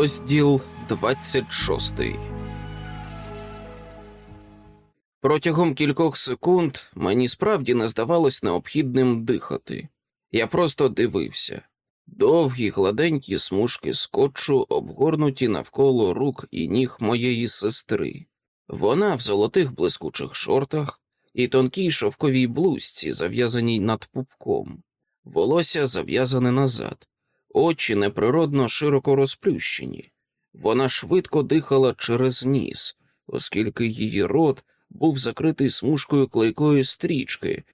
Розділ 26 Протягом кількох секунд мені справді не здавалось необхідним дихати. Я просто дивився. Довгі гладенькі смужки скотчу обгорнуті навколо рук і ніг моєї сестри. Вона в золотих блискучих шортах і тонкій шовковій блузці, зав'язаній над пупком, волосся зав'язане назад, очі неприродно широко розплющені. Вона швидко дихала через ніс, оскільки її рот був закритий смужкою клейкої стрічки,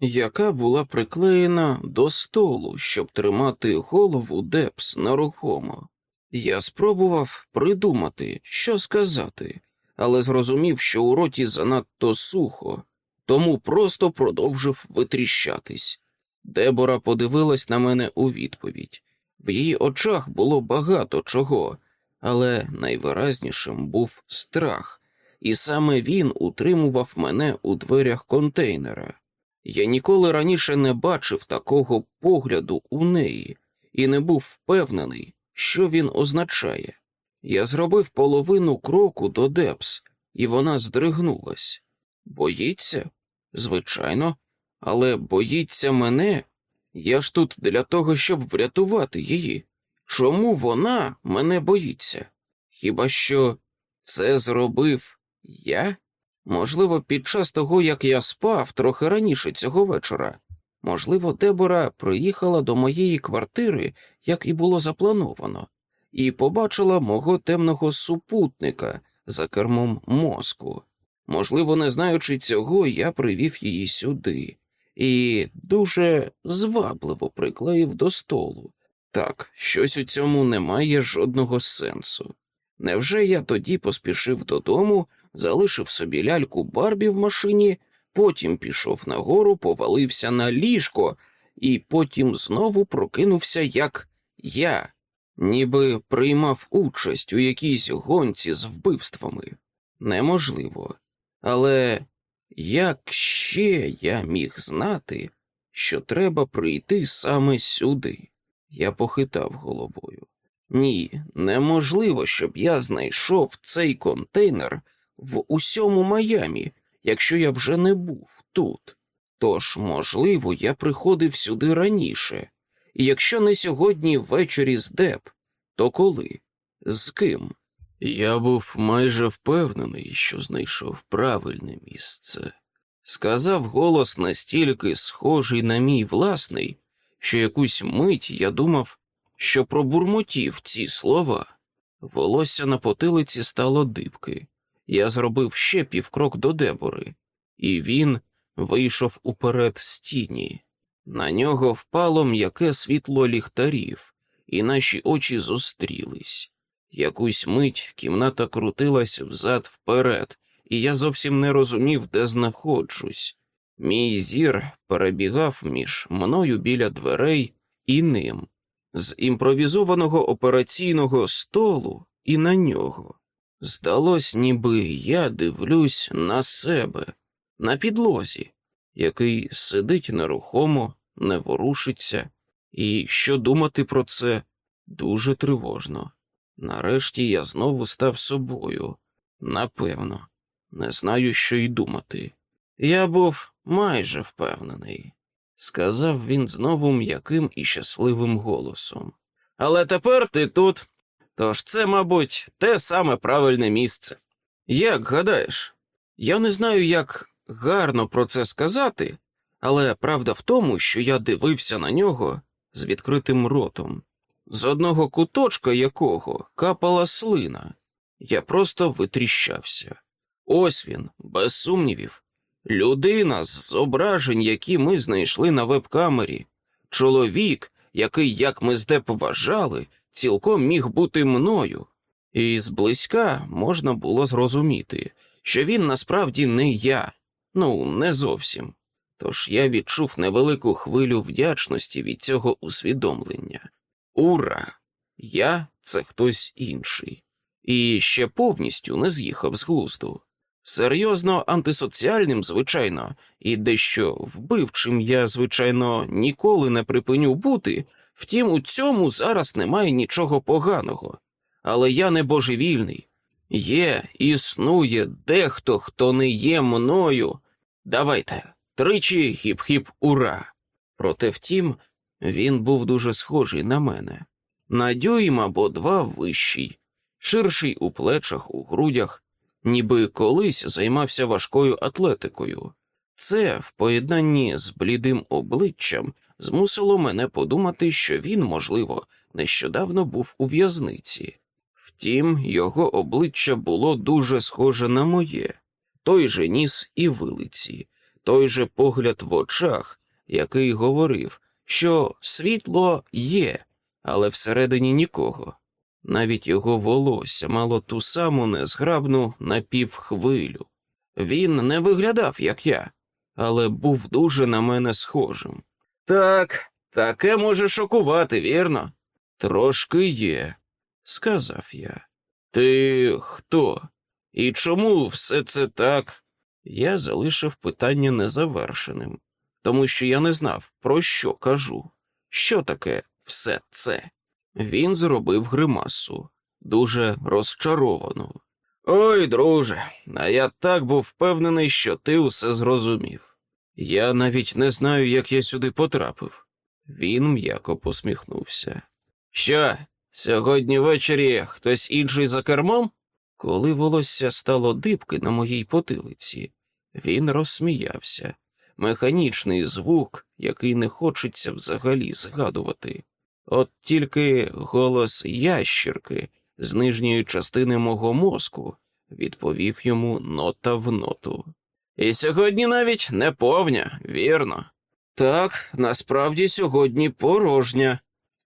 яка була приклеєна до столу, щоб тримати голову Депс нерухомо. Я спробував придумати, що сказати, але зрозумів, що у роті занадто сухо, тому просто продовжив витріщатись. Дебора подивилась на мене у відповідь. В її очах було багато чого, але найвиразнішим був страх, і саме він утримував мене у дверях контейнера. Я ніколи раніше не бачив такого погляду у неї і не був впевнений, що він означає. Я зробив половину кроку до Депс, і вона здригнулась. Боїться? Звичайно, але боїться мене. Я ж тут для того, щоб врятувати її. Чому вона мене боїться? Хіба що це зробив я? Можливо, під час того, як я спав трохи раніше цього вечора. Можливо, Дебора приїхала до моєї квартири, як і було заплановано, і побачила мого темного супутника за кермом мозку. Можливо, не знаючи цього, я привів її сюди і дуже звабливо приклеїв до столу. Так, щось у цьому немає жодного сенсу. Невже я тоді поспішив додому, залишив собі ляльку Барбі в машині, потім пішов нагору, повалився на ліжко, і потім знову прокинувся як я, ніби приймав участь у якійсь гонці з вбивствами? Неможливо. Але як ще я міг знати, що треба прийти саме сюди? Я похитав головою. Ні, неможливо, щоб я знайшов цей контейнер в усьому Майамі, якщо я вже не був тут. Тож, можливо, я приходив сюди раніше, і якщо не сьогодні ввечері з Деп, то коли? З ким? Я був майже впевнений, що знайшов правильне місце. Сказав голос настільки схожий на мій власний, що якусь мить я думав, що пробурмотів ці слова. Волосся на потилиці стало дибки. Я зробив ще півкрок до дебори, і він вийшов уперед з тіні. На нього впало м'яке світло ліхтарів, і наші очі зустрілись. Якусь мить кімната крутилась взад вперед, і я зовсім не розумів, де знаходжусь. Мій зір перебігав між мною біля дверей і ним, з імпровізованого операційного столу і на нього. Здалось, ніби я дивлюсь на себе, на підлозі, який сидить нерухомо, не ворушиться, і що думати про це дуже тривожно. Нарешті я знову став собою. Напевно, не знаю, що й думати. Я був майже впевнений, сказав він знову м'яким і щасливим голосом. Але тепер ти тут. Тож це, мабуть, те саме правильне місце. Як гадаєш, я не знаю, як гарно про це сказати, але правда в тому, що я дивився на нього з відкритим ротом з одного куточка якого капала слина. Я просто витріщався. Ось він, без сумнівів, людина з зображень, які ми знайшли на веб-камері, чоловік, який, як ми здеп вважали, цілком міг бути мною, і зблизька можна було зрозуміти, що він насправді не я, ну, не зовсім. Тож я відчув невелику хвилю вдячності від цього усвідомлення. Ура! Я це хтось інший, і ще повністю не з'їхав з глузду. Серйозно антисоціальним, звичайно, і дещо вбивчим я, звичайно, ніколи не припиню бути, втім, у цьому зараз немає нічого поганого. але я не божевільний. Є, існує дехто, хто не є мною. Давайте, тричі хіп-хіп ура. Проте втім, він був дуже схожий на мене. На дюйм або два вищий, ширший у плечах, у грудях, ніби колись займався важкою атлетикою. Це, в поєднанні з блідим обличчям, змусило мене подумати, що він, можливо, нещодавно був у в'язниці. Втім, його обличчя було дуже схоже на моє, той же ніс і вилиці, той же погляд в очах, який говорив, що світло є, але всередині нікого. Навіть його волосся мало ту саму незграбну напівхвилю. Він не виглядав, як я, але був дуже на мене схожим. Так, таке може шокувати, вірно? Трошки є, сказав я. Ти хто? І чому все це так? Я залишив питання незавершеним, тому що я не знав, про що кажу. Що таке все це? Він зробив гримасу, дуже розчаровану. Ой, друже, а я так був впевнений, що ти усе зрозумів. Я навіть не знаю, як я сюди потрапив. Він м'яко посміхнувся. Що, сьогодні ввечері хтось інший за кермом? Коли волосся стало дибки на моїй потилиці, він розсміявся. Механічний звук, який не хочеться взагалі згадувати. От тільки голос ящірки з нижньої частини мого мозку відповів йому нота в ноту. І сьогодні навіть не повня, вірно. Так, насправді сьогодні порожня,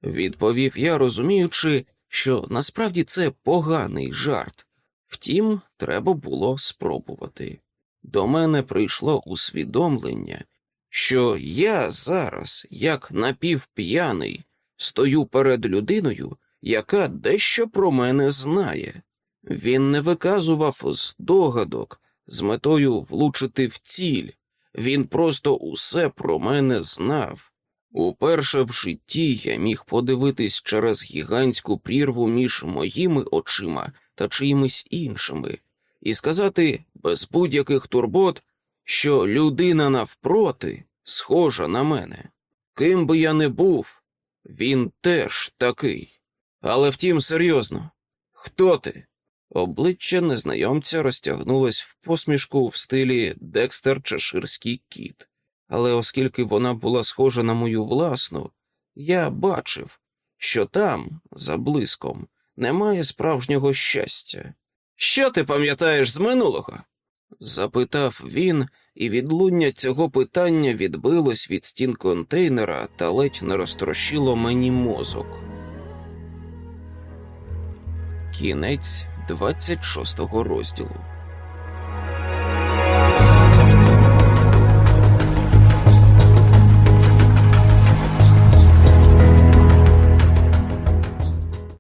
відповів я, розуміючи, що насправді це поганий жарт. Втім, треба було спробувати. До мене прийшло усвідомлення, що я зараз, як напівп'яний, стою перед людиною, яка дещо про мене знає. Він не виказував здогадок з метою влучити в ціль, він просто усе про мене знав. Уперше в житті я міг подивитись через гігантську прірву між моїми очима та чиїмись іншими, і сказати без будь-яких турбот, що людина навпроти схожа на мене. Ким би я не був, він теж такий. Але втім, серйозно, хто ти? Обличчя незнайомця розтягнулось в посмішку в стилі Декстер Чеширський кіт, але оскільки вона була схожа на мою власну, я бачив, що там, за блиском, немає справжнього щастя. Що ти пам'ятаєш з минулого? Запитав він, і відлуння цього питання відбилось від стін контейнера та ледь не розтрощило мені мозок. Кінець 26 розділу